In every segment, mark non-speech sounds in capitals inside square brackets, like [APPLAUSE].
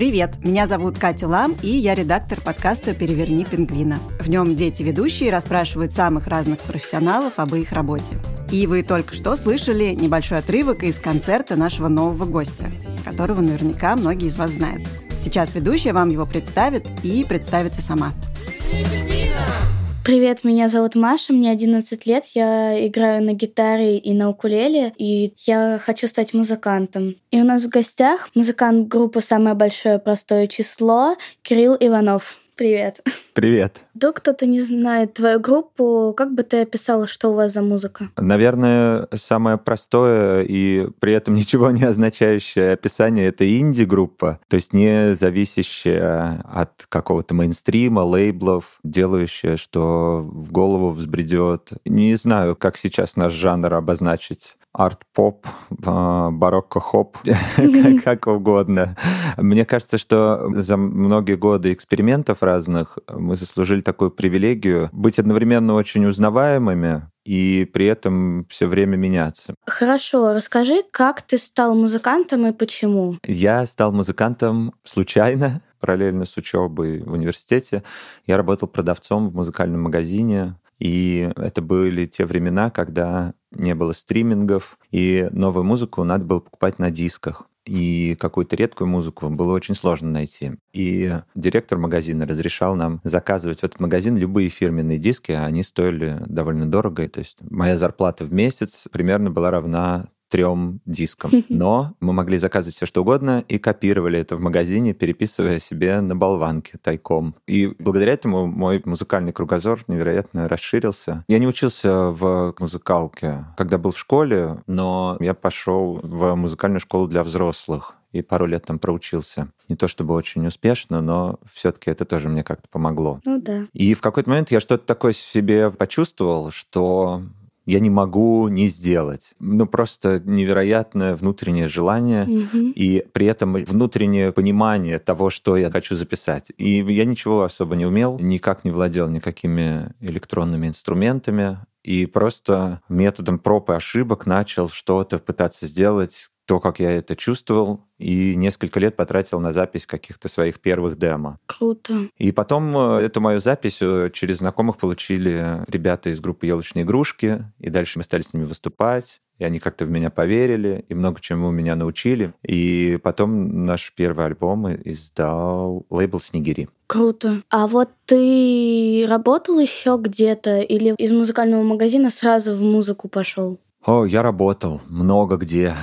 Привет, меня зовут Катя Лам, и я редактор подкаста «Переверни пингвина». В нем дети-ведущие расспрашивают самых разных профессионалов об их работе. И вы только что слышали небольшой отрывок из концерта нашего нового гостя, которого наверняка многие из вас знают. Сейчас ведущая вам его представит и представится сама. Привет, меня зовут Маша, мне 11 лет, я играю на гитаре и на укулеле, и я хочу стать музыкантом. И у нас в гостях музыкант группы «Самое большое простое число» Кирилл Иванов. Привет. Привет. Вдруг кто-то не знает твою группу, как бы ты описала, что у вас за музыка? Наверное, самое простое и при этом [LAUGHS] ничего не означающее описание — это инди-группа, то есть не зависящая от какого-то мейнстрима, лейблов, делающая, что в голову взбредет. Не знаю, как сейчас наш жанр обозначить арт-поп, а, барокко-хоп, [LAUGHS] как угодно. Мне кажется, что за многие годы экспериментов разных мы заслужили такую привилегию быть одновременно очень узнаваемыми и при этом все время меняться. Хорошо, расскажи, как ты стал музыкантом и почему? Я стал музыкантом случайно, параллельно с учебой в университете. Я работал продавцом в музыкальном магазине, и это были те времена, когда не было стримингов, и новую музыку надо было покупать на дисках. И какую-то редкую музыку было очень сложно найти. И директор магазина разрешал нам заказывать в этот магазин любые фирменные диски, они стоили довольно дорого. То есть моя зарплата в месяц примерно была равна трем дискам. [LAUGHS] Но мы могли заказывать все что угодно и копировали это в магазине, переписывая себе на болванке тайком. И благодаря этому мой музыкальный кругозор невероятно расширился. Я не учился в музыкалке, когда был в школе, но я пошел в музыкальную школу для взрослых и пару лет там проучился. Не то чтобы очень успешно, но все-таки это тоже мне как-то помогло. Ну да. И в какой-то момент я что-то такое себе почувствовал, что я не могу не сделать. Ну, просто невероятное внутреннее желание Мгм. и при этом внутреннее понимание того, что я хочу записать. И я ничего особо не умел, никак не владел никакими электронными инструментами, и просто методом проб и ошибок начал что-то пытаться сделать, то, как я это чувствовал, и несколько лет потратил на запись каких-то своих первых демо. Круто. И потом э, эту мою запись э, через знакомых получили ребята из группы «Елочные игрушки», и дальше мы стали с ними выступать, и они как-то в меня поверили, и много чему меня научили. И потом наш первый альбом издал лейбл «Снегири». Круто. А вот ты работал еще где-то или из музыкального магазина сразу в музыку пошел? О, я работал много где.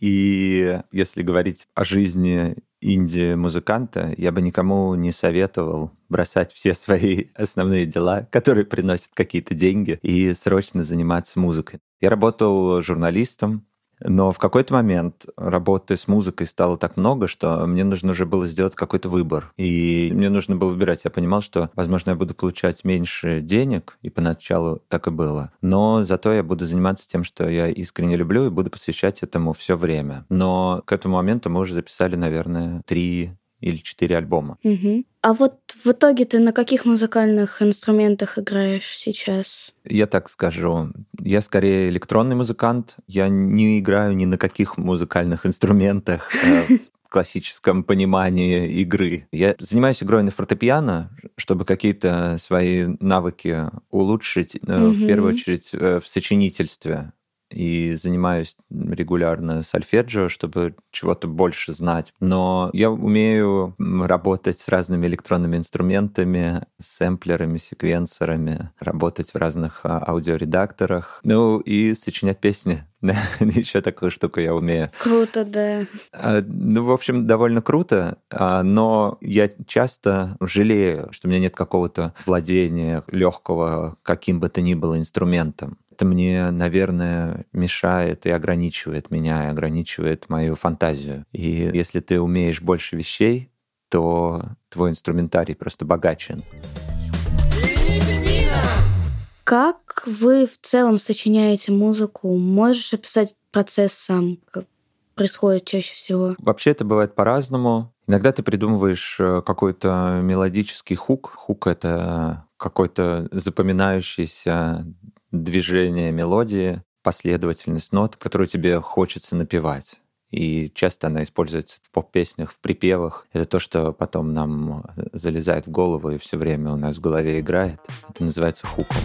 И если говорить о жизни инди-музыканта, я бы никому не советовал бросать все свои основные дела, которые приносят какие-то деньги, и срочно заниматься музыкой. Я работал журналистом, но в какой-то момент работы с музыкой стало так много, что мне нужно уже было сделать какой-то выбор. И мне нужно было выбирать. Я понимал, что, возможно, я буду получать меньше денег, и поначалу так и было. Но зато я буду заниматься тем, что я искренне люблю, и буду посвящать этому все время. Но к этому моменту мы уже записали, наверное, три или четыре альбома. Мгм. А вот в итоге ты на каких музыкальных инструментах играешь сейчас? Я так скажу, я скорее электронный музыкант. Я не играю ни на каких музыкальных инструментах э, в классическом понимании игры. Я занимаюсь игрой на фортепиано, чтобы какие-то свои навыки улучшить, э, в первую очередь э, в сочинительстве. И занимаюсь регулярно сольфеджио, чтобы чего-то больше знать. Но я умею работать с разными электронными инструментами, сэмплерами, секвенсорами, работать в разных а, аудиоредакторах, ну и сочинять песни. [LAUGHS] Еще такую штуку я умею. Круто, да. А, Ну, в общем, довольно круто, а, но я часто жалею, что у меня нет какого-то владения легкого каким бы то ни было инструментом. Это мне, наверное, мешает и ограничивает меня, и ограничивает мою фантазию. И если ты умеешь больше вещей, то твой инструментарий просто богаче. Как вы в целом сочиняете музыку? Можешь описать процесс сам, как происходит чаще всего? Вообще это бывает по-разному. Иногда ты придумываешь э, какой-то мелодический хук. Хук — это какое-то запоминающееся движение мелодии, последовательность нот, которую тебе хочется напевать. И часто она используется в поп-песнях, в припевах. Это то, что потом нам залезает в голову и все время у нас в голове играет. Это называется хуком.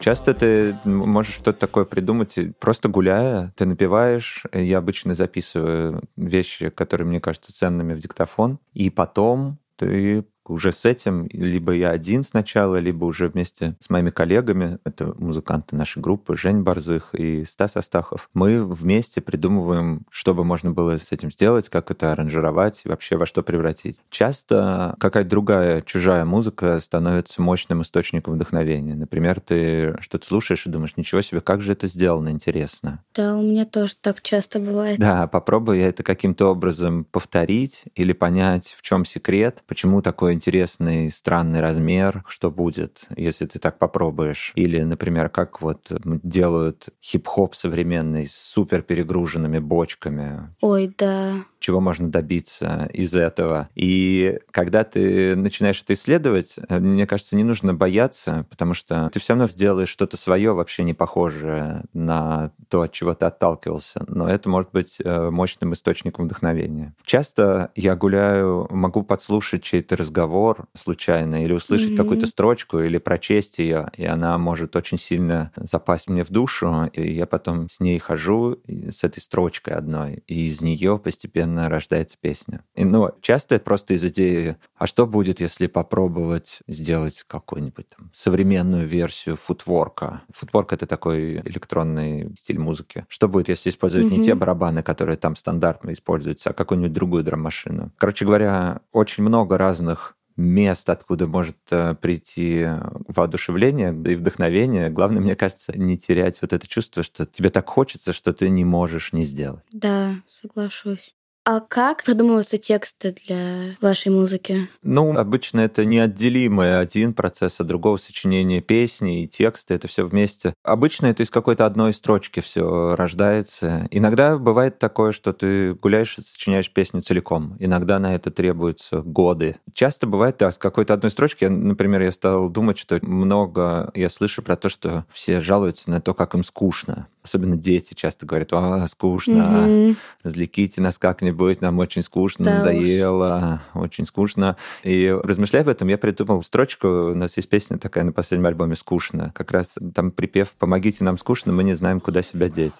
Часто ты можешь что-то такое придумать, просто гуляя, ты напиваешь. Я обычно записываю вещи, которые мне кажутся ценными в диктофон, и потом ты уже с этим либо я один сначала, либо уже вместе с моими коллегами, это музыканты нашей группы, Жень Барзых и Стас Астахов, мы вместе придумываем, что бы можно было с этим сделать, как это аранжировать и вообще во что превратить. Часто какая-то другая чужая музыка становится мощным источником вдохновения. Например, ты что-то слушаешь и думаешь, ничего себе, как же это сделано, интересно. Да, у меня тоже так часто бывает. Да, попробуй это каким-то образом повторить или понять, в чем секрет, почему такое интересный, странный размер, что будет, если ты так попробуешь. Или, например, как вот делают хип-хоп современный с супер перегруженными бочками. Ой, да чего можно добиться из этого. И когда ты начинаешь это исследовать, мне кажется, не нужно бояться, потому что ты все равно сделаешь что-то свое, вообще не похожее на то, от чего ты отталкивался. Но это может быть э, мощным источником вдохновения. Часто я гуляю, могу подслушать чей-то разговор случайно или услышать mm-hmm. какую-то строчку или прочесть ее, и она может очень сильно запасть мне в душу, и я потом с ней хожу с этой строчкой одной, и из нее постепенно постепенно рождается песня. И, ну, часто это просто из идеи, а что будет, если попробовать сделать какую-нибудь там современную версию футворка? Футворк — это такой электронный стиль музыки. Что будет, если использовать mm-hmm. не те барабаны, которые там стандартно используются, а какую-нибудь другую драм-машину? Короче говоря, очень много разных мест, откуда может э, прийти воодушевление и вдохновение. Главное, мне кажется, не терять вот это чувство, что тебе так хочется, что ты не можешь не сделать. Да, соглашусь. А как продумываются тексты для вашей музыки? Ну, обычно это неотделимый один процесс от другого сочинения песни и тексты, это все вместе. Обычно это из какой-то одной строчки все рождается. Иногда бывает такое, что ты гуляешь и сочиняешь песню целиком. Иногда на это требуются годы. Часто бывает, да, с какой-то одной строчки, например, я стал думать, что много я слышу про то, что все жалуются на то, как им скучно. Особенно дети часто говорят, а, скучно, угу. развлеките нас как-нибудь, нам очень скучно, да надоело, уж. очень скучно. И размышляя об этом, я придумал строчку, у нас есть песня такая на последнем альбоме «Скучно». Как раз там припев «Помогите нам скучно, мы не знаем, куда себя деть».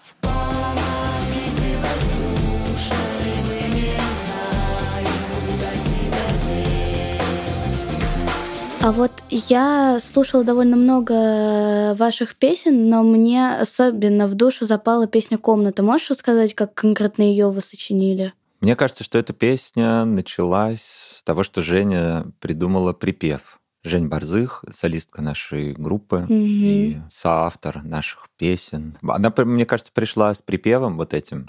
А вот я слушала довольно много ваших песен, но мне особенно в душу запала песня «Комната». Можешь рассказать, как конкретно ее вы сочинили? Мне кажется, что эта песня началась с того, что Женя придумала припев. Жень Барзых, солистка нашей группы mm-hmm. и соавтор наших песен. Она, мне кажется, пришла с припевом вот этим.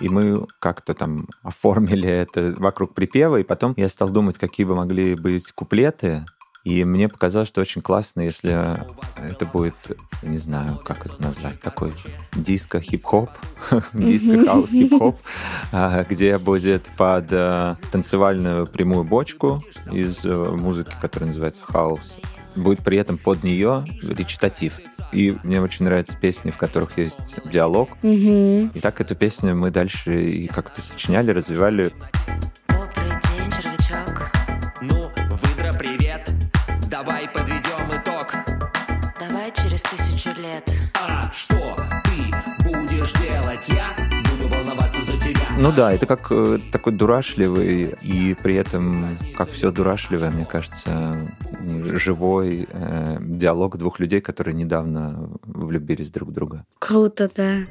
И мы как-то там оформили это вокруг припева, и потом я стал думать, какие бы могли быть куплеты, и мне показалось, что очень классно, если это будет, не знаю, как это назвать, такой диско-хип-хоп, [LAUGHS] диско-хаус хип-хоп, а, где будет под э, танцевальную прямую бочку из э, музыки, которая называется хаус, будет при этом под нее речитатив. И мне очень нравятся песни, в которых есть диалог. Угу. И так эту песню мы дальше и как-то сочиняли, развивали. Лет. А что ты будешь делать? Я буду волноваться за тебя. Ну да, это как э, такой дурашливый, и при этом, как все дурашливое, мне кажется, живой э, диалог двух людей, которые недавно влюбились друг в друга. Круто, да.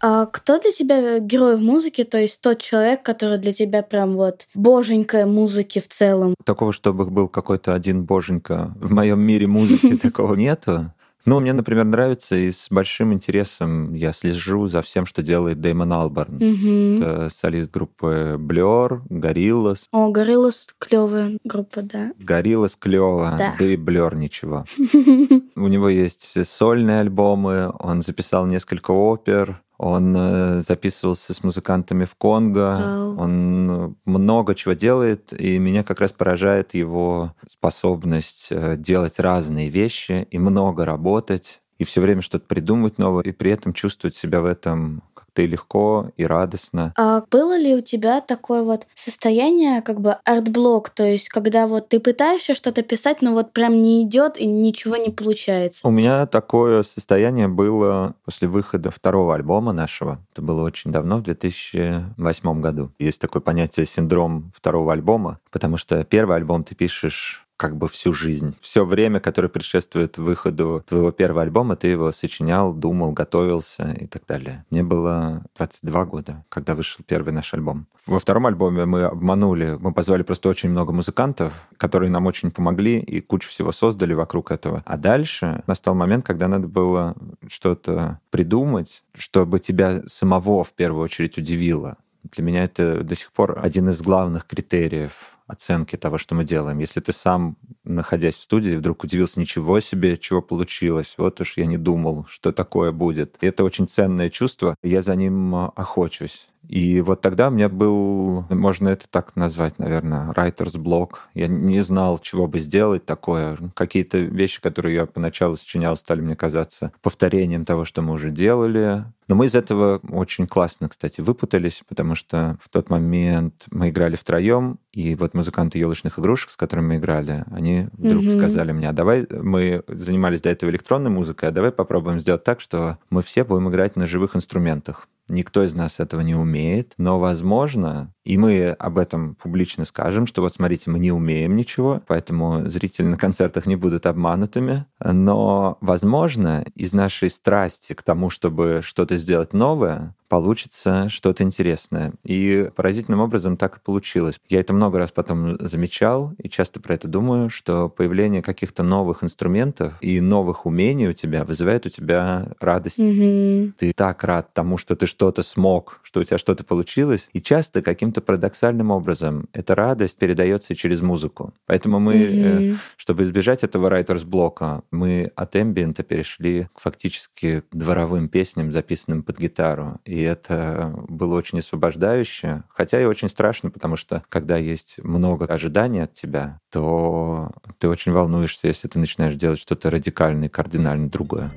А кто для тебя герой в музыке, то есть тот человек, который для тебя прям вот боженька музыки в целом? Такого, чтобы был какой-то один боженька в моем мире музыки, [LAUGHS] такого нету. Ну, мне, например, нравится, и с большим интересом я слежу за всем, что делает Дэймон Алберн. Мгм. Это солист группы Blur, Gorillaz. О, Гориллас клевая группа, да. Gorillaz клево, Да. да и Blur ничего. [LAUGHS] У него есть сольные альбомы, он записал несколько опер, он э, записывался с музыкантами в Конго, Вау. он э, много чего делает, и меня как раз поражает его способность э, делать разные вещи и много работать, и все время что-то придумывать новое, и при этом чувствовать себя в этом и легко, и радостно. А было ли у тебя такое вот состояние, как бы арт-блок, то есть когда вот ты пытаешься что-то писать, но вот прям не идет и ничего не получается? У меня такое состояние было после выхода второго альбома нашего. Это было очень давно, в 2008 году. Есть такое понятие синдром второго альбома, потому что первый альбом ты пишешь как бы всю жизнь. Все время, которое предшествует выходу твоего первого альбома, ты его сочинял, думал, готовился и так далее. Мне было 22 года, когда вышел первый наш альбом. Во втором альбоме мы обманули, мы позвали просто очень много музыкантов, которые нам очень помогли и кучу всего создали вокруг этого. А дальше настал момент, когда надо было что-то придумать, чтобы тебя самого в первую очередь удивило. Для меня это до сих пор один из главных критериев оценки того, что мы делаем. Если ты сам, находясь в студии, вдруг удивился, ничего себе, чего получилось, вот уж я не думал, что такое будет. И это очень ценное чувство, я за ним а, охочусь. И вот тогда у меня был, можно это так назвать, наверное, writer's block. Я не знал, чего бы сделать такое. Какие-то вещи, которые я поначалу сочинял, стали мне казаться повторением того, что мы уже делали. Но мы из этого очень классно, кстати, выпутались, потому что в тот момент мы играли втроем, и вот музыканты елочных игрушек, с которыми мы играли, они вдруг Мгм. сказали мне, а давай мы занимались до этого электронной музыкой, а давай попробуем сделать так, что мы все будем играть на живых инструментах. Никто из нас этого не умеет, но, возможно, и мы об этом публично скажем, что вот смотрите, мы не умеем ничего, поэтому зрители на концертах не будут обманутыми, но, возможно, из нашей страсти к тому, чтобы что-то сделать новое, получится что-то интересное. И поразительным образом так и получилось. Я это много раз потом замечал и часто про это думаю, что появление каких-то новых инструментов и новых умений у тебя вызывает у тебя радость Мгм. ты так рад тому, что ты что-то смог, что у тебя что-то получилось. И часто каким-то парадоксальным образом эта радость передается через музыку. Поэтому мы, Мгм. чтобы избежать этого writer's блока, мы от эмбиента перешли к фактически дворовым песням, записанным под гитару. И это было очень освобождающе, хотя и очень страшно, потому что когда есть много ожиданий от тебя, то ты очень волнуешься, если ты начинаешь делать что-то радикально и кардинально другое.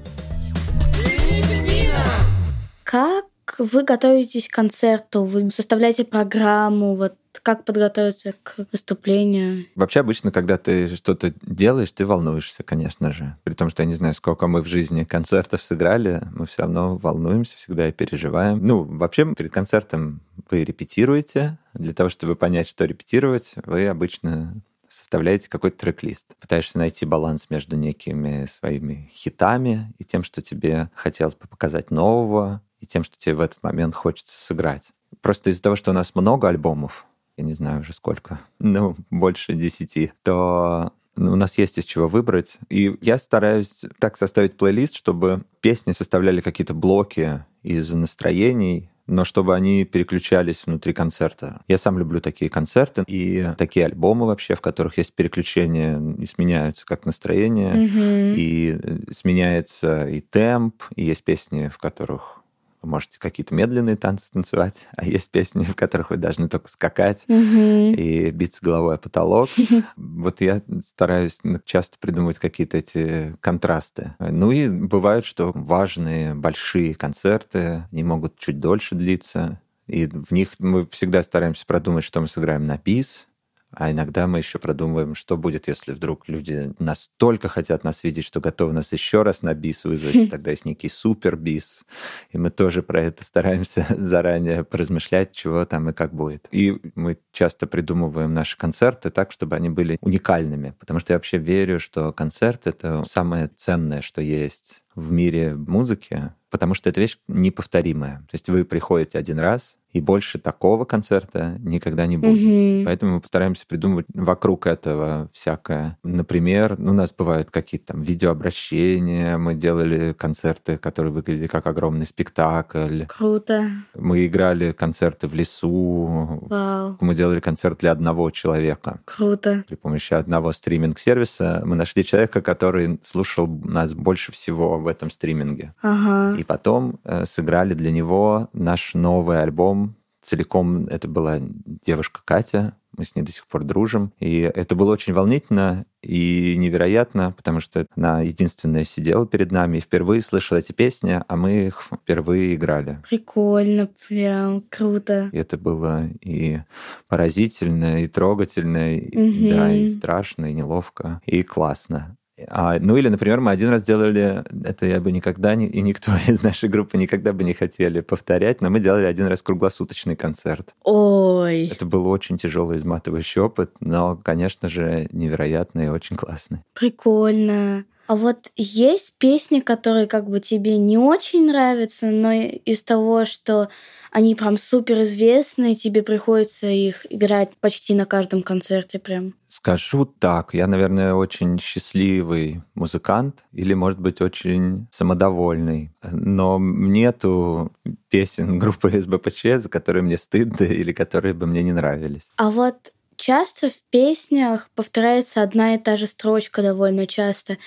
Как вы готовитесь к концерту? Вы составляете программу? Вот как подготовиться к выступлению? Вообще обычно, когда ты что-то делаешь, ты волнуешься, конечно же. При том, что я не знаю, сколько мы в жизни концертов сыграли, мы все равно волнуемся всегда и переживаем. Ну, вообще перед концертом вы репетируете. Для того, чтобы понять, что репетировать, вы обычно составляете какой-то трек-лист. Пытаешься найти баланс между некими своими хитами и тем, что тебе хотелось бы показать нового, и тем, что тебе в этот момент хочется сыграть. Просто из-за того, что у нас много альбомов, я не знаю уже сколько, [LAUGHS] ну, больше десяти, то ну, у нас есть из чего выбрать. И я стараюсь так составить плейлист, чтобы песни составляли какие-то блоки из настроений, но чтобы они переключались внутри концерта. Я сам люблю такие концерты и такие альбомы вообще, в которых есть переключения и сменяются как настроение, Мгм. и э, сменяется и темп, и есть песни, в которых вы можете какие-то медленные танцы танцевать, [LAUGHS] а есть песни, в которых вы должны только скакать Мгм. и биться головой о потолок. [LAUGHS] Вот я стараюсь часто придумывать какие-то эти контрасты. Ну и бывает, что важные большие концерты, они могут чуть дольше длиться, и в них мы всегда стараемся продумать, что мы сыграем на бис, а иногда мы еще продумываем, что будет, если вдруг люди настолько хотят нас видеть, что готовы нас еще раз на бис вызвать, [LAUGHS] тогда есть некий супер бис, и мы тоже про это стараемся [LAUGHS] заранее поразмышлять, чего там и как будет. И мы часто придумываем наши концерты так, чтобы они были уникальными, потому что я вообще верю, что концерт — это самое ценное, что есть в мире музыки, потому что эта вещь неповторимая. То есть вы приходите один раз, и больше такого концерта никогда не будет. Мгм. Поэтому мы постараемся придумывать вокруг этого всякое. Например, ну, у нас бывают какие-то там видеообращения, мы делали концерты, которые выглядели как огромный спектакль. Круто. Мы играли концерты в лесу, Вау. мы делали концерт для одного человека. Круто. При помощи одного стриминг-сервиса мы нашли человека, который слушал нас больше всего в этом стриминге. Ага. И потом э, сыграли для него наш новый альбом. Целиком это была девушка Катя. Мы с ней до сих пор дружим. И это было очень волнительно и невероятно, потому что она единственная сидела перед нами и впервые слышала эти песни, а мы их впервые играли. Прикольно, прям круто. И это было и поразительно, и трогательно, и, Мгм. да, и страшно, и неловко, и классно. А, ну или, например, мы один раз делали, это я бы никогда не, и никто [LAUGHS] из нашей группы никогда бы не хотели повторять, но мы делали один раз круглосуточный концерт. Ой. Это был очень тяжелый, изматывающий опыт, но, конечно же, невероятный и очень классный. Прикольно. А вот есть песни, которые как бы тебе не очень нравятся, но из того, что они прям супер известные, тебе приходится их играть почти на каждом концерте прям. Скажу так, я, наверное, очень счастливый музыкант или, может быть, очень самодовольный. Но нету песен [LAUGHS] группы СБПЧ, за которые мне стыдно или которые бы мне не нравились. А вот часто в песнях повторяется одна и та же строчка довольно часто.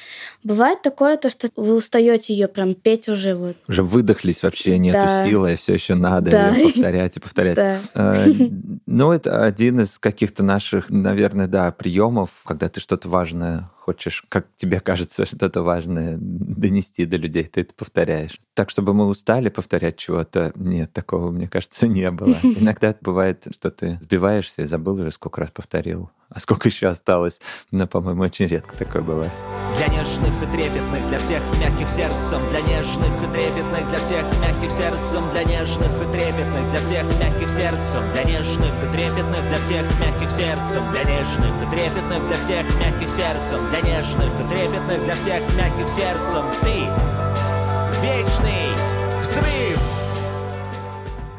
Бывает такое, то, что вы устаете ее прям петь уже вот. Уже выдохлись вообще, нету Да. силы, все еще надо Да. повторять и повторять. Да. Э, Ну, это один из каких-то наших, наверное, да, приемов, когда ты что-то важное хочешь, как тебе кажется, [LAUGHS] что-то важное донести до людей, ты это повторяешь. Так, чтобы мы устали повторять чего-то, нет, такого, мне кажется, [LAUGHS] не было. [LAUGHS] Иногда бывает, что ты сбиваешься и забыл уже, сколько раз повторил, а сколько еще осталось. Но, по-моему, очень редко такое бывает. Для нежных и трепетных, для всех мягких сердцем Для нежных и трепетных, для всех мягких сердцем Для нежных и трепетных, для всех мягких сердцем Для нежных и трепетных, для всех мягких сердцем Для нежных и трепетных, для всех мягких сердцем Для нежных и трепетных, для всех мягких сердцем Ты вечный взрыв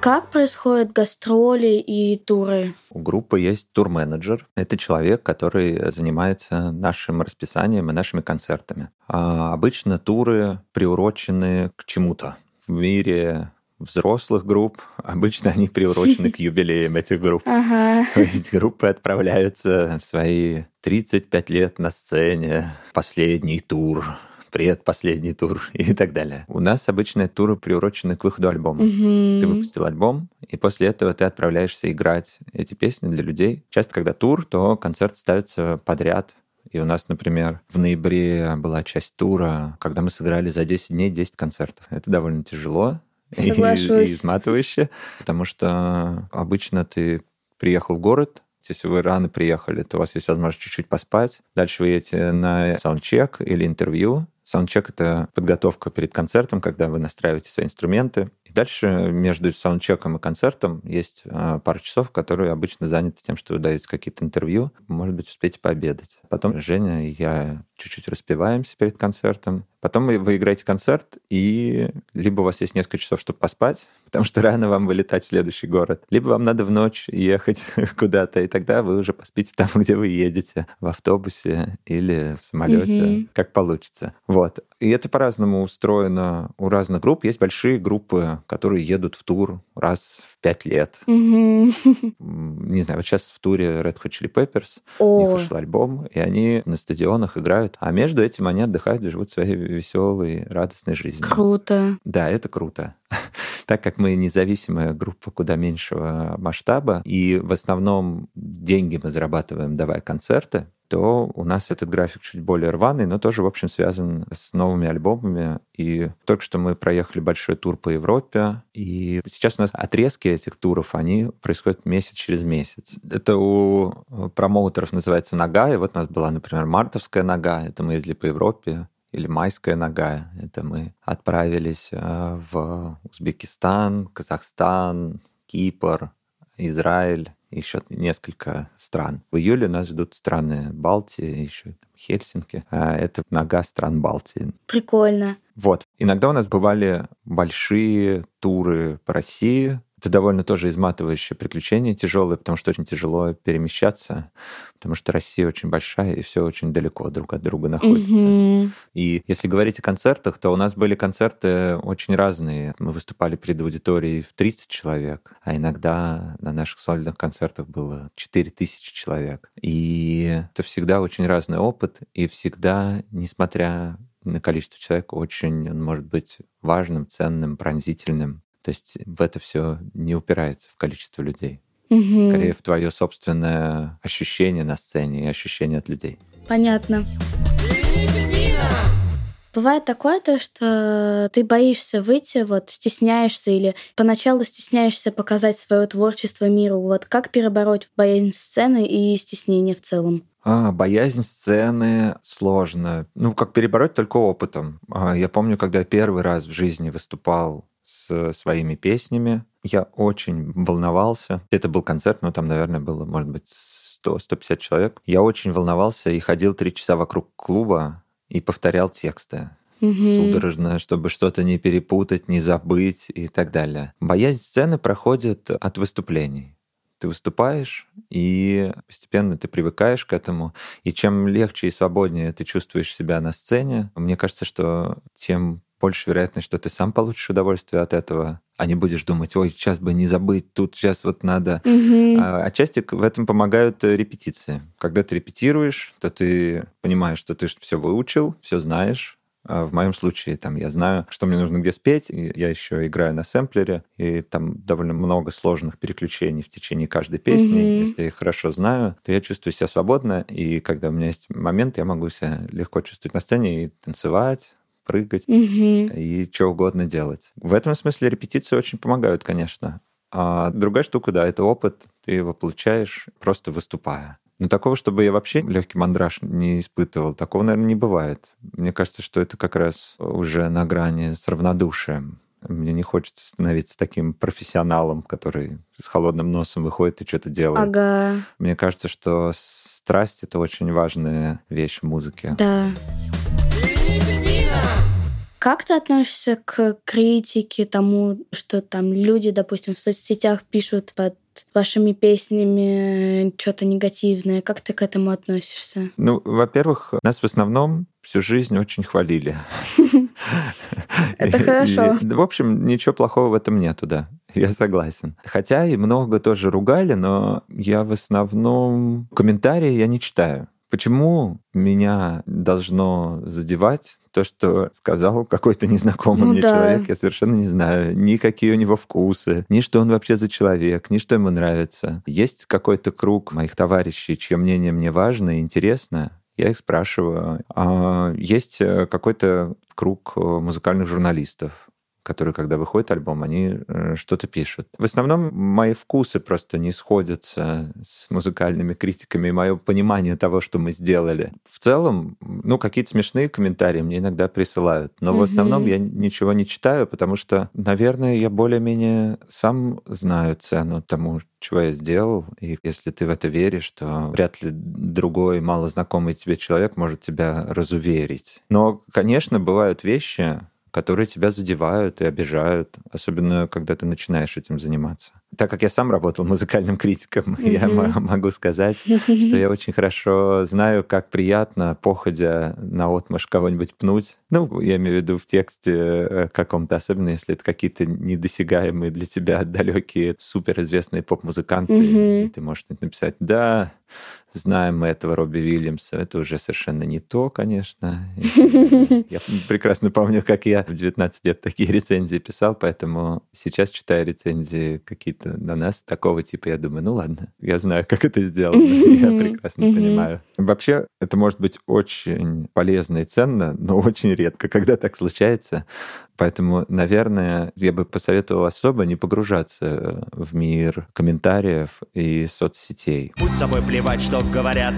Как происходят гастроли и туры? У группы есть турменеджер. Это человек, который занимается нашим расписанием и нашими концертами. А обычно туры приурочены к чему-то. В мире взрослых групп обычно они приурочены [LAUGHS] к юбилеям этих групп. Ага. То есть группы отправляются в свои 35 лет на сцене, последний тур, предпоследний тур [LAUGHS] и так далее. У нас обычно туры приурочены к выходу альбома. Мгм. Ты выпустил альбом, и после этого ты отправляешься играть эти песни для людей. Часто, когда тур, то концерт ставится подряд. И у нас, например, в ноябре была часть тура, когда мы сыграли за 10 дней 10 концертов. Это довольно тяжело Соглашусь. и изматывающе, потому что обычно ты приехал в город, если вы рано приехали, то у вас есть возможность чуть-чуть поспать. Дальше вы едете на саундчек или интервью. Саундчек — это подготовка перед концертом, когда вы настраиваете свои инструменты. И дальше между саундчеком и концертом есть э, пара часов, которые обычно заняты тем, что вы даете какие-то интервью. Может быть, успеете пообедать. Потом Женя и я чуть-чуть распеваемся перед концертом. Потом вы, играете концерт, и либо у вас есть несколько часов, чтобы поспать, [LAUGHS] потому что рано вам вылетать в следующий город, либо вам надо в ночь ехать [LAUGHS] куда-то, и тогда вы уже поспите [LAUGHS] там, где вы едете, в автобусе или в самолете, Мгм. как получится. Вот. И это по-разному устроено у разных групп. Есть большие группы, которые едут в тур раз в пять лет. М, [LAUGHS] Не знаю, вот сейчас в туре Red Hot Chili Peppers, у них вышел альбом, и они на стадионах играют, а между этим они отдыхают и живут своей веселой, радостной жизнью. круто. Да, это круто. [LAUGHS] Так как мы независимая группа куда меньшего масштаба, и в основном деньги мы зарабатываем, давая концерты, то у нас этот график чуть более рваный, но тоже, в общем, связан с новыми альбомами. И только что мы проехали большой тур по Европе, и сейчас у нас отрезки этих туров, они происходят месяц через месяц. Это у промоутеров называется «Нога», и вот у нас была, например, мартовская «Нога», это мы ездили по Европе, или майская нога. Это мы отправились э, в Узбекистан, Казахстан, Кипр, Израиль, еще несколько стран. В июле нас ждут страны Балтии, еще Хельсинки. А это нога стран Балтии. Прикольно. Вот. Иногда у нас бывали большие туры по России, это довольно тоже изматывающее приключение, тяжелое, потому что очень тяжело перемещаться, потому что Россия очень большая, и все очень далеко друг от друга находится. Мгм. И если говорить о концертах, то у нас были концерты очень разные. Мы выступали перед аудиторией в 30 человек, а иногда на наших сольных концертах было 4000 человек. И это всегда очень разный опыт, и всегда, несмотря на количество человек, очень он может быть важным, ценным, пронзительным. То есть в это все не упирается в количество людей. Мгм. Скорее в твое собственное ощущение на сцене и ощущение от людей. Понятно. Бывает такое, то, что ты боишься выйти, вот стесняешься или поначалу стесняешься показать свое творчество миру. Вот как перебороть боязнь сцены и стеснение в целом? А, боязнь сцены сложно. Ну, как перебороть только опытом. А, Я помню, когда я первый раз в жизни выступал с своими песнями, я очень волновался. Это был концерт, ну, там, наверное, было, может быть, 100-150 человек. Я очень волновался и ходил три часа вокруг клуба и повторял тексты Мгм. судорожно, чтобы что-то не перепутать, не забыть и так далее. Боязнь сцены проходит от выступлений. Ты выступаешь, и постепенно ты привыкаешь к этому. И чем легче и свободнее ты чувствуешь себя на сцене, мне кажется, что тем больше вероятность, что ты сам получишь удовольствие от этого, а не будешь думать, ой, сейчас бы не забыть, тут сейчас вот надо Мгм. а Отчасти в этом помогают э, репетиции. Когда ты репетируешь, то ты понимаешь, что ты все выучил, все знаешь. А В моем случае там я знаю, что мне нужно где спеть. и Я еще играю на сэмплере, и там довольно много сложных переключений в течение каждой песни. Мгм. Если я их хорошо знаю, то я чувствую себя свободно, и когда у меня есть момент, я могу себя легко чувствовать на сцене и танцевать, прыгать Мгм. и что угодно делать. В этом смысле репетиции очень помогают, конечно. А другая штука, да, это опыт, ты его получаешь просто выступая. Но такого, чтобы я вообще легкий мандраж не испытывал, такого, наверное, не бывает. Мне кажется, что это как раз уже на грани с равнодушием. Мне не хочется становиться таким профессионалом, который с холодным носом выходит и что-то делает. Ага, Мне кажется, что страсть — это очень важная вещь в музыке. да. Как ты относишься к критике, тому, что там люди, допустим, в соцсетях пишут под вашими песнями что-то негативное? Как ты к этому относишься? Ну, во-первых, нас в основном всю жизнь очень хвалили. [LAUGHS] Это хорошо. В общем, ничего плохого в этом нету, да. Я согласен. Хотя и много тоже ругали, но я в основном комментарии я не читаю. Почему меня должно задевать то, что сказал какой-то незнакомый Ну мне да. человек, я совершенно не знаю, ни какие у него вкусы, ни что он вообще за человек, ни что ему нравится. Есть какой-то круг моих товарищей, чье мнение мне важно и интересно, я их спрашиваю. А есть э, какой-то круг э, музыкальных журналистов, которые, когда выходит альбом, они э, что-то пишут. В основном мои вкусы просто не сходятся с музыкальными критиками и мое понимание того, что мы сделали. В целом, ну, какие-то смешные комментарии мне иногда присылают, но в Мгм. основном я ничего не читаю, потому что, наверное, я более-менее сам знаю цену тому, чего я сделал, и если ты в это веришь, то вряд ли другой малознакомый тебе человек может тебя разуверить. Но, конечно, бывают вещи, которые тебя задевают и обижают, особенно когда ты начинаешь этим заниматься. Так как я сам работал музыкальным критиком, [LAUGHS] я Мгм. м- могу сказать, что я очень хорошо знаю, как приятно, походя на отмашь кого-нибудь пнуть. Ну, я имею в виду в тексте э, каком-то, особенно если это какие-то недосягаемые для тебя [LAUGHS] далекие суперизвестные поп-музыканты, и ты можешь написать, да, знаем мы этого Робби Вильямса, это уже совершенно не то, конечно. [LAUGHS] Я прекрасно помню, как я в 19 лет такие рецензии писал, поэтому сейчас читаю рецензии какие-то кричит на нас такого типа. Я думаю, ну ладно, я знаю, как это сделано. [LAUGHS] Я прекрасно понимаю. Вообще, это может быть очень полезно и ценно, но [LAUGHS] очень редко, когда так случается. Поэтому, наверное, я бы посоветовал особо не погружаться в мир комментариев и соцсетей. Будь собой плевать, что говорят.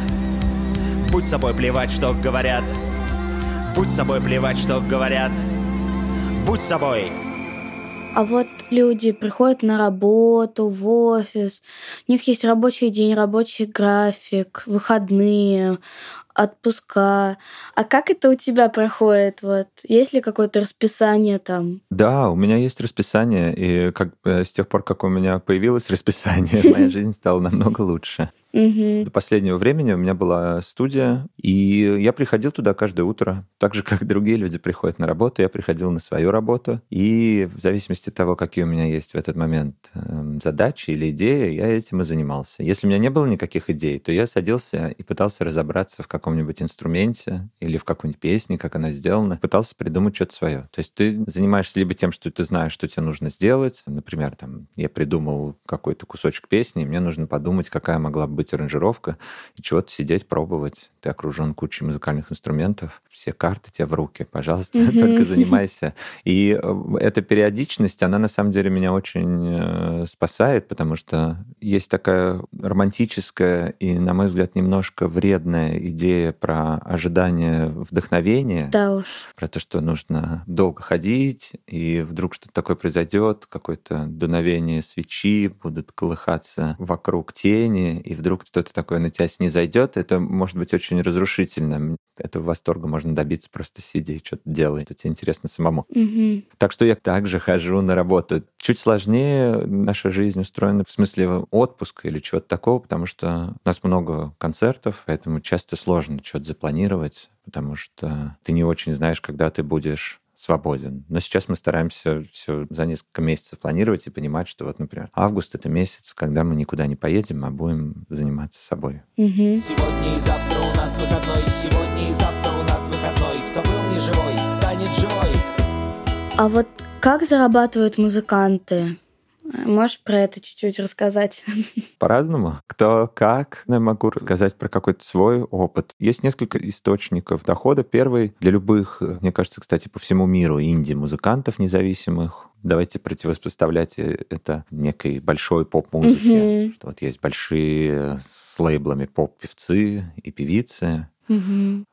Будь собой плевать, что говорят. Будь собой плевать, что говорят. Будь собой. А вот люди приходят на работу, в офис, у них есть рабочий день, рабочий график, выходные, отпуска. А как это у тебя проходит? Вот есть ли какое-то расписание там? Да, у меня есть расписание, и как с тех пор, как у меня появилось расписание, [LAUGHS] моя [LAUGHS] жизнь стала намного лучше. Угу. До последнего времени у меня была студия, и я приходил туда каждое утро. Так же, [LAUGHS] как другие люди приходят на работу, я приходил на свою работу. И в зависимости от того, какие у меня есть в этот момент эм, задачи или идеи, я этим и занимался. Если у меня не было никаких идей, то я садился и пытался разобраться в каком-нибудь инструменте или в какой-нибудь песне, как она сделана, пытался придумать что-то свое. То есть ты занимаешься либо тем, что ты знаешь, что тебе нужно сделать. Например, там, я придумал какой-то кусочек песни, и мне нужно подумать, какая могла бы быть аранжировка, и чего-то сидеть, пробовать. Ты окружен кучей музыкальных инструментов, все карты тебе в руки, пожалуйста, [LAUGHS] только занимайся. И э, эта периодичность, она на самом деле меня очень э, спасает, потому что есть такая романтическая и, на мой взгляд, немножко вредная идея про ожидание вдохновения, Да уж. про то, что нужно долго ходить, и вдруг что-то такое произойдет, какое-то дуновение свечи, будут колыхаться вокруг тени, и вдруг что-то такое на тебя снизойдет, это может быть очень разрушительно. Этого восторга можно добиться просто сидя и что-то делая. Это тебе интересно самому. Мгм. Так что я также хожу на работу. Чуть сложнее наша жизнь устроена в смысле отпуска или чего-то такого, потому что у нас много концертов, поэтому часто сложно что-то запланировать, потому что ты не очень знаешь, когда ты будешь свободен. Но сейчас мы стараемся все за несколько месяцев планировать и понимать, что вот, например, август — это месяц, когда мы никуда не поедем, а будем заниматься собой. Мгм. Сегодня и завтра у нас выходной, сегодня и завтра у нас выходной. Кто был не живой, станет живой. А вот как зарабатывают музыканты? Можешь про это чуть-чуть рассказать? По-разному. Кто как. Я могу рассказать про какой-то свой опыт. Есть несколько источников дохода. Первый для любых, мне кажется, кстати, по всему миру инди-музыкантов независимых. Давайте противопоставлять э, это некой большой поп-музыке. Мгм. Что вот есть большие с лейблами поп-певцы и певицы,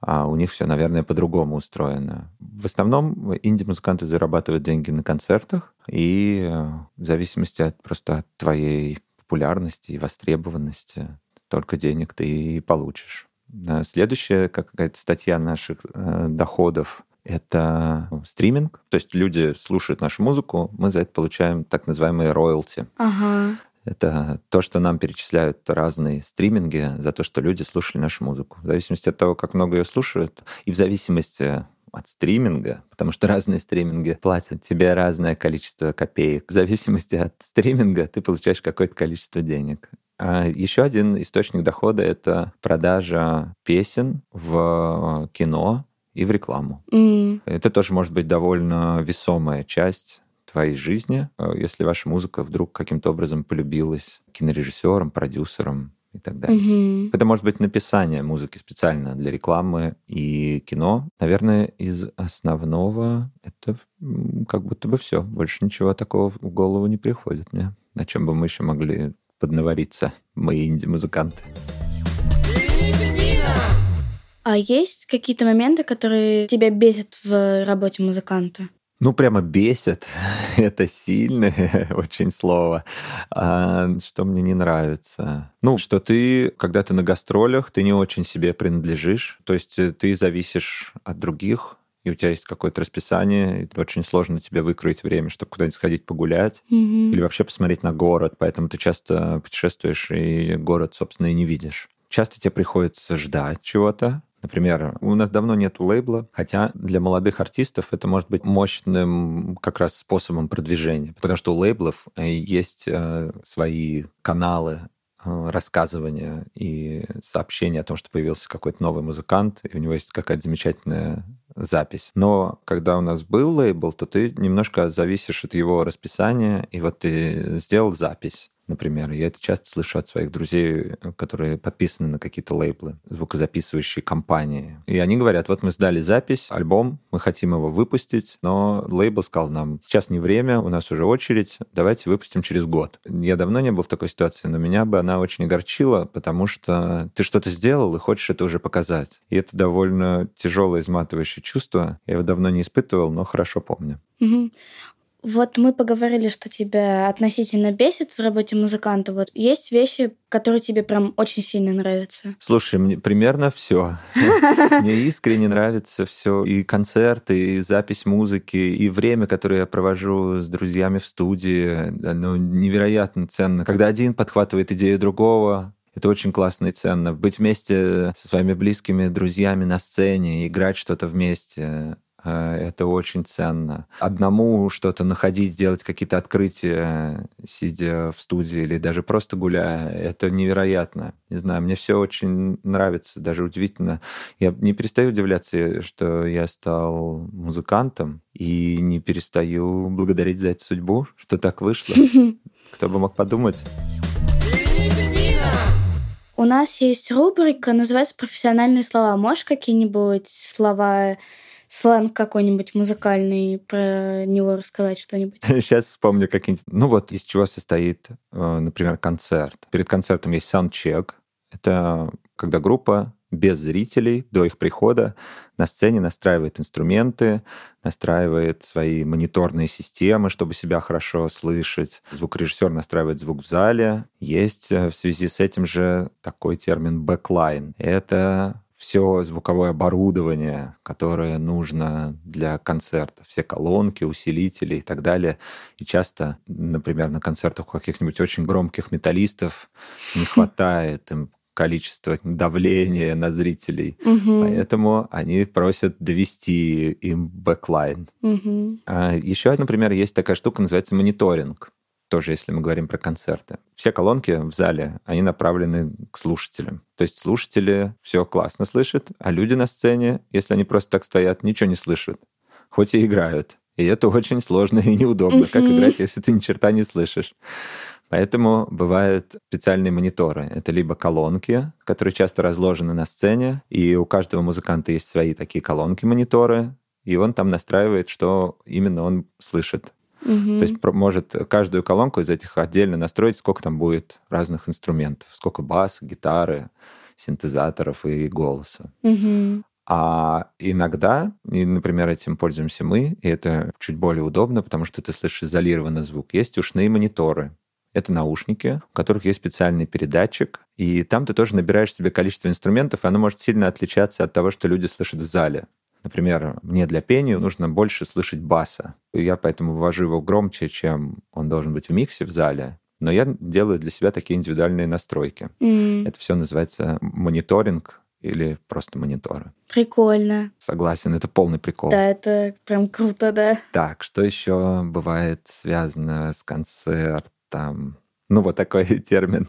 А у них все, наверное, по-другому устроено. В основном инди-музыканты зарабатывают деньги на концертах, и э, в зависимости от просто от твоей популярности и востребованности только денег ты и получишь. А Следующая как какая-то статья наших э, доходов это стриминг. То есть люди слушают нашу музыку, мы за это получаем так называемые роялти. Ага. Это то, что нам перечисляют разные стриминги за то, что люди слушали нашу музыку. В зависимости от того, как много ее слушают, и в зависимости от стриминга, потому что [LAUGHS] разные стриминги платят тебе разное количество копеек. В зависимости от стриминга ты получаешь какое-то количество денег. А еще один источник дохода — это продажа песен в кино и в рекламу. М. Это тоже может быть довольно весомая часть твоей жизни, э, если ваша музыка вдруг каким-то образом полюбилась кинорежиссером, продюсером и так далее. Мгм. Это может быть написание музыки специально для рекламы и кино. Наверное, из основного это как будто бы все. Больше ничего такого в голову не приходит мне. На чем бы мы еще могли поднавариться, мы инди-музыканты. А есть какие-то моменты, которые тебя бесят в работе музыканта? Ну, прямо бесит. [LAUGHS] Это сильное [LAUGHS] очень слово. А, что мне не нравится? Ну, что ты, когда ты на гастролях, ты не очень себе принадлежишь. То есть э, ты зависишь от других, и у тебя есть какое-то расписание, и очень сложно тебе выкроить время, чтобы куда-нибудь сходить погулять Мгм. или вообще посмотреть на город, поэтому ты часто путешествуешь и город, собственно, и не видишь. Часто тебе приходится ждать чего-то. Например, у нас давно нет лейбла, хотя для молодых артистов это может быть мощным как раз способом продвижения, потому что у лейблов э, есть э, свои каналы э, рассказывания и сообщения о том, что появился какой-то новый музыкант, и у него есть какая-то замечательная запись. Но когда у нас был лейбл, то ты немножко зависишь от его расписания, и вот ты сделал запись например. Я это часто слышу от своих друзей, которые подписаны на какие-то лейблы, звукозаписывающие компании. И они говорят, вот мы сдали запись, альбом, мы хотим его выпустить, но лейбл сказал нам, сейчас не время, у нас уже очередь, давайте выпустим через год. Я давно не был в такой ситуации, но меня бы она очень огорчила, потому что ты что-то сделал и хочешь это уже показать. И это довольно тяжелое, изматывающее чувство. Я его давно не испытывал, но хорошо помню. Вот мы поговорили, что тебя относительно бесит в работе музыканта. Вот есть вещи, которые тебе прям очень сильно нравятся? Слушай, мне примерно все. [LAUGHS] Мне искренне нравится все. И концерты, и запись музыки, и время, которое я провожу с друзьями в студии. Ну, невероятно ценно. Когда один подхватывает идею другого, это очень классно и ценно. Быть вместе со своими близкими друзьями на сцене, играть что-то вместе. Э, это очень ценно. Одному что-то находить, делать какие-то открытия, сидя в студии или даже просто гуляя, это невероятно. Не знаю, мне все очень нравится, даже удивительно. Я не перестаю удивляться, что я стал музыкантом, и не перестаю благодарить за эту судьбу, что так вышло. [LAUGHS] Кто бы мог подумать. У нас есть рубрика, называется «Профессиональные слова». Можешь какие-нибудь слова сленг какой-нибудь музыкальный, про него рассказать что-нибудь? [LAUGHS] Сейчас вспомню какие-нибудь... Ну вот, из чего состоит, э, например, концерт. Перед концертом есть саундчек. Это когда группа без зрителей до их прихода на сцене настраивает инструменты, настраивает свои мониторные системы, чтобы себя хорошо слышать. Звукорежиссер настраивает звук в зале. Есть э, в связи с этим же такой термин бэклайн. Это все звуковое оборудование, которое нужно для концерта, все колонки, усилители и так далее. И часто, например, на концертах каких-нибудь очень громких металлистов не хватает им количества давления на зрителей. Угу. Поэтому они просят довезти им бэклайн. Угу. А еще, например, есть такая штука, называется мониторинг тоже если мы говорим про концерты. Все колонки в зале, они направлены к слушателям. То есть слушатели все классно слышат, а люди на сцене, если они просто так стоят, ничего не слышат, хоть и играют. И это очень сложно и неудобно. Как играть, если ты ни черта не слышишь? Поэтому бывают специальные мониторы. Это либо колонки, которые часто разложены на сцене, и у каждого музыканта есть свои такие колонки-мониторы, и он там настраивает, что именно он слышит. Угу. То есть может каждую колонку из этих отдельно настроить, сколько там будет разных инструментов, сколько бас, гитары, синтезаторов и голоса. Угу. А иногда, и, например, этим пользуемся мы, и это чуть более удобно, потому что ты слышишь изолированный звук. Есть ушные мониторы. Это наушники, у которых есть специальный передатчик, и там ты тоже набираешь себе количество инструментов, и оно может сильно отличаться от того, что люди слышат в зале. Например, мне для пения нужно больше слышать баса. Я поэтому ввожу его громче, чем он должен быть в миксе в зале. Но я делаю для себя такие индивидуальные настройки. Mm. Это все называется мониторинг или просто мониторы. Прикольно. Согласен, это полный прикол. Да, это прям круто, да. Так, что еще бывает связано с концертом? Ну, вот такой [LAUGHS] термин.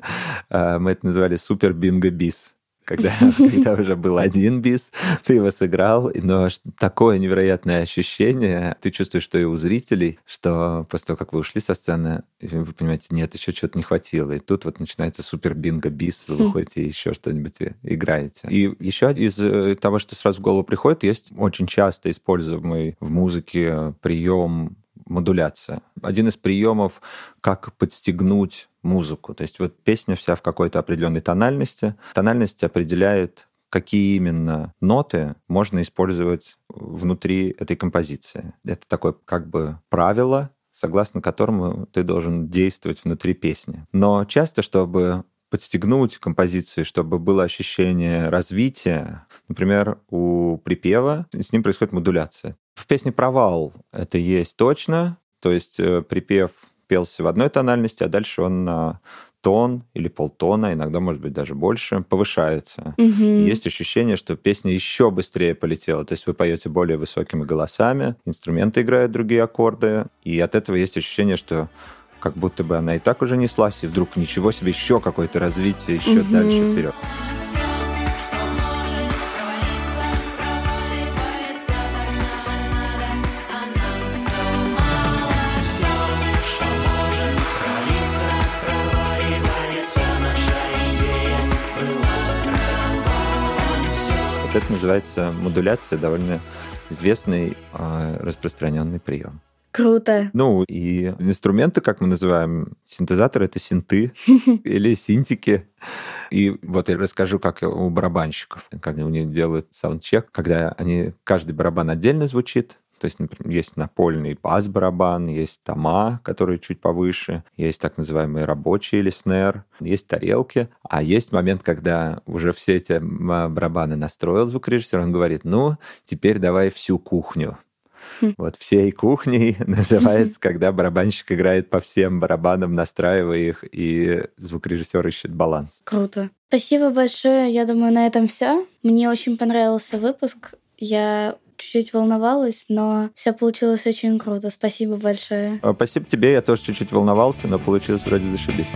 А, мы это называли супер бинго бис когда, [LAUGHS] когда уже был один бис, ты его сыграл, но такое невероятное ощущение, ты чувствуешь, что и у зрителей, что после того, как вы ушли со сцены, вы понимаете, нет, еще чего-то не хватило. И тут вот начинается супер бинго бис, вы [LAUGHS] выходите и еще что-нибудь играете. И еще из э, того, что сразу в голову приходит, есть очень часто используемый в музыке прием модуляция. Один из приемов, как подстегнуть музыку. То есть вот песня вся в какой-то определенной тональности. Тональность определяет какие именно ноты можно использовать внутри этой композиции. Это такое как бы правило, согласно которому ты должен действовать внутри песни. Но часто, чтобы подстегнуть композиции, чтобы было ощущение развития. Например, у припева с ним происходит модуляция. В песне «Провал» это есть точно, то есть э, припев пелся в одной тональности, а дальше он на тон или полтона, иногда, может быть, даже больше, повышается. Угу. есть ощущение, что песня еще быстрее полетела. То есть вы поете более высокими голосами, инструменты играют другие аккорды, и от этого есть ощущение, что как будто бы она и так уже неслась, и вдруг ничего себе, еще какое-то развитие, еще угу. дальше вперед. Это называется модуляция, довольно известный э, распространенный прием. Круто. Ну, и инструменты, как мы называем, синтезаторы — это синты [LAUGHS] или синтики. И вот я расскажу, как у барабанщиков, когда у них делают саундчек, когда они, каждый барабан отдельно звучит, то есть, например, есть напольный бас-барабан, есть тома, которые чуть повыше, есть так называемые рабочие или снэр, есть тарелки, а есть момент, когда уже все эти барабаны настроил звукорежиссер, он говорит, ну, теперь давай всю кухню. Хм. Вот всей кухней [LAUGHS] называется, когда барабанщик играет по всем барабанам, настраивая их, и звукорежиссер ищет баланс. Круто. Спасибо большое. Я думаю, на этом все. Мне очень понравился выпуск. Я чуть-чуть волновалась, но все получилось очень круто. Спасибо большое. А, спасибо тебе, я тоже чуть-чуть волновался, но получилось вроде зашибись.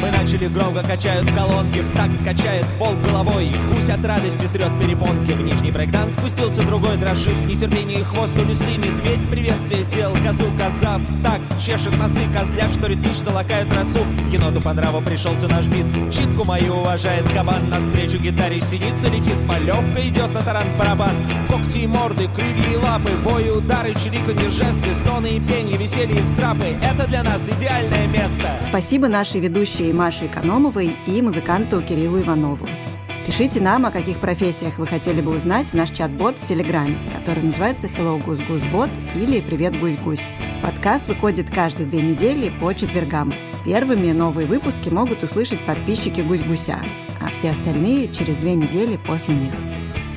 Мы начали громко качают колонки В такт качает пол головой. Гусь от радости трет перепонки. В нижний брейкдан спустился другой дрожит. В нетерпении хвост у лисы Медведь. Приветствие сделал козу Коза в такт чешет носы. Козлят, что ритмично лакают росу. Еноту по нраву пришелся наш бит. Читку мою уважает кабан. Навстречу гитаре синица летит. Полевка идет на таран барабан. Когти и морды, крылья и лапы. Бой, удары, чириканье, жесты Стоны и пенье, веселье и скрапы Это для нас идеальное место. Спасибо нашей ведущей ведущей Маше Экономовой и музыканту Кириллу Иванову. Пишите нам, о каких профессиях вы хотели бы узнать в наш чат-бот в Телеграме, который называется Hello Goose Goose Bot или Привет Гусь Гусь. Подкаст выходит каждые две недели по четвергам. Первыми новые выпуски могут услышать подписчики Гусь Гуся, а все остальные через две недели после них.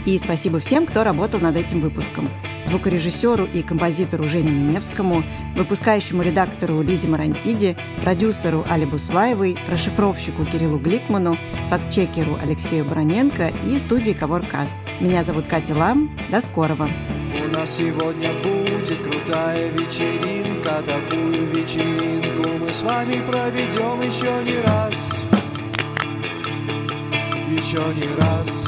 И спасибо всем, кто работал над этим выпуском звукорежиссеру и композитору Жене Миневскому, выпускающему редактору Лизе Марантиди, продюсеру Али Буслаевой, расшифровщику Кириллу Гликману, фактчекеру Алексею Броненко и студии Коворкаст. Меня зовут Катя Лам. До скорого. У нас сегодня будет крутая вечеринка, такую вечеринку мы с вами проведем еще не раз, еще не раз.